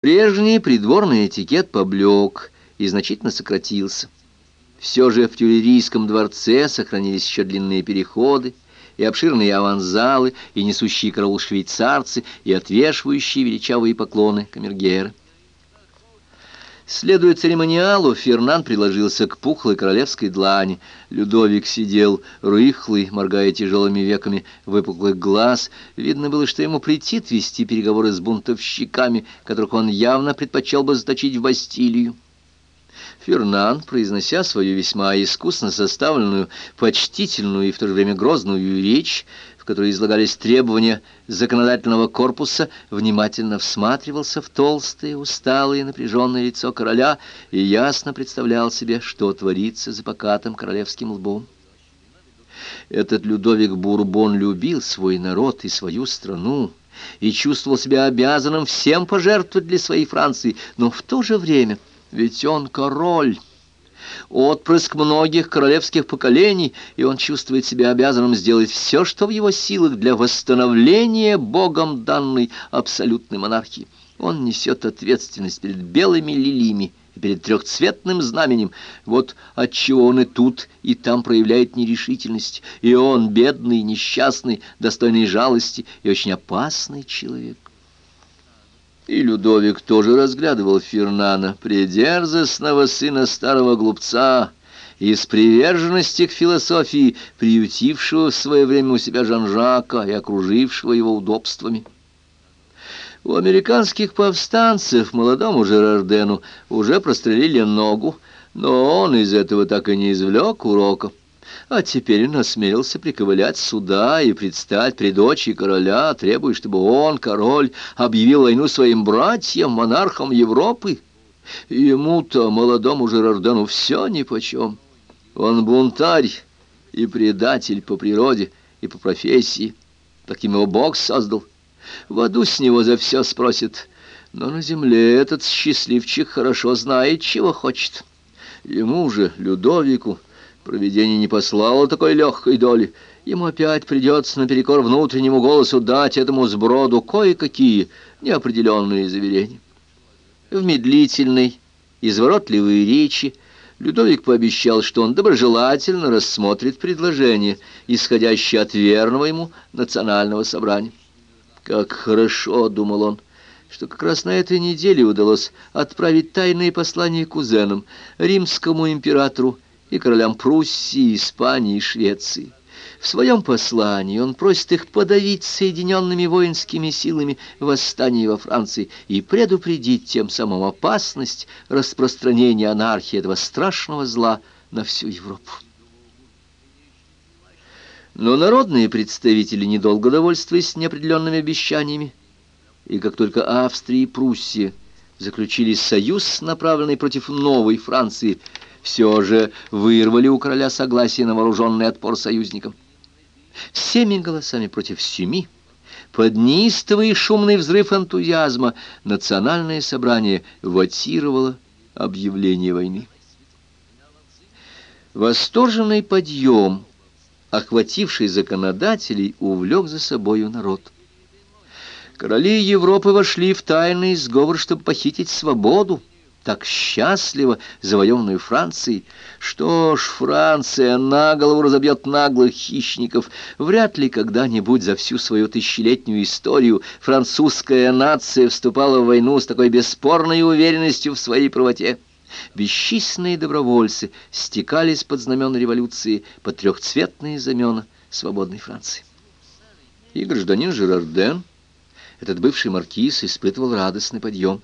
Прежний придворный этикет поблек и значительно сократился. Все же в Тюлерийском дворце сохранились еще длинные переходы, и обширные аванзалы, и несущие караул швейцарцы, и отвешивающие величавые поклоны камергеры. Следуя церемониалу, Фернан приложился к пухлой королевской длани. Людовик сидел рыхлый, моргая тяжелыми веками выпуклых глаз. Видно было, что ему претит вести переговоры с бунтовщиками, которых он явно предпочел бы заточить в Бастилию. Фернан, произнося свою весьма искусно составленную, почтительную и в то же время грозную речь, в которой излагались требования законодательного корпуса, внимательно всматривался в толстое, усталое, напряженное лицо короля и ясно представлял себе, что творится за покатым королевским лбом. Этот Людовик Бурбон любил свой народ и свою страну, и чувствовал себя обязанным всем пожертвовать для своей Франции, но в то же время, ведь он король отпрыск многих королевских поколений, и он чувствует себя обязанным сделать все, что в его силах для восстановления Богом данной абсолютной монархии. Он несет ответственность перед белыми лилиями и перед трехцветным знаменем. Вот отчего он и тут, и там проявляет нерешительность. И он, бедный, несчастный, достойный жалости и очень опасный человек. И Людовик тоже разглядывал Фернана, придерзостного сына старого глупца, из приверженности к философии, приютившего в свое время у себя Жан-Жака и окружившего его удобствами. У американских повстанцев молодому Жерардену уже прострелили ногу, но он из этого так и не извлек урока. А теперь он осмелился приковылять сюда и предстать при дочи короля, требуя, чтобы он, король, объявил войну своим братьям, монархам Европы. Ему-то, молодому Жерардену, все нипочем. Он бунтарь и предатель по природе и по профессии. Таким его Бог создал. В аду с него за все спросит. Но на земле этот счастливчик хорошо знает, чего хочет. Ему же, Людовику, Провидение не послало такой легкой доли. Ему опять придется наперекор внутреннему голосу дать этому сброду кое-какие неопределенные заверения. В медлительной, изворотливой речи Людовик пообещал, что он доброжелательно рассмотрит предложение, исходящее от верного ему национального собрания. «Как хорошо», — думал он, — что как раз на этой неделе удалось отправить тайные послания кузенам, римскому императору и королям Пруссии, Испании и Швеции. В своем послании он просит их подавить соединенными воинскими силами восстание во Франции и предупредить тем самым опасность распространения анархии этого страшного зла на всю Европу. Но народные представители недолго довольствовались неопределенными обещаниями, и как только Австрия и Пруссия заключили союз, направленный против новой Франции, все же вырвали у короля согласие на вооруженный отпор союзникам. Всеми голосами против семи, под неистовый шумный взрыв энтузиазма, национальное собрание ватировало объявление войны. Восторженный подъем, охвативший законодателей, увлек за собою народ. Короли Европы вошли в тайный сговор, чтобы похитить свободу, так счастливо завоеванную Францией. Что ж, Франция на голову разобьет наглых хищников. Вряд ли когда-нибудь за всю свою тысячелетнюю историю французская нация вступала в войну с такой бесспорной уверенностью в своей правоте. Бесчисленные добровольцы стекались под знамена революции, под трехцветные знамена свободной Франции. И гражданин Жерарден, этот бывший маркиз, испытывал радостный подъем.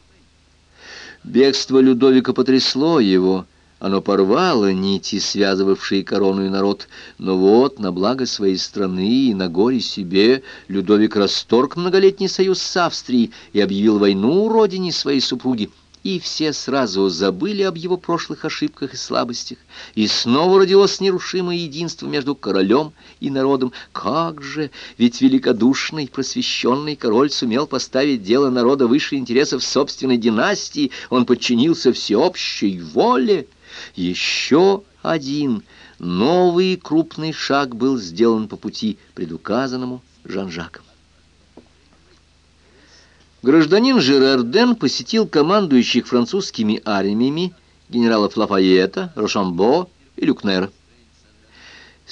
Бегство Людовика потрясло его, оно порвало нити, связывавшие корону и народ. Но вот, на благо своей страны и на горе себе, Людовик расторг многолетний союз с Австрией и объявил войну родине своей супруги и все сразу забыли об его прошлых ошибках и слабостях, и снова родилось нерушимое единство между королем и народом. Как же, ведь великодушный, просвещенный король сумел поставить дело народа выше интересов собственной династии, он подчинился всеобщей воле. Еще один новый крупный шаг был сделан по пути, предуказанному Жан-Жаком. Гражданин Жерарден посетил командующих французскими армиями генералов Лафайета, Рошамбо и Люкнера.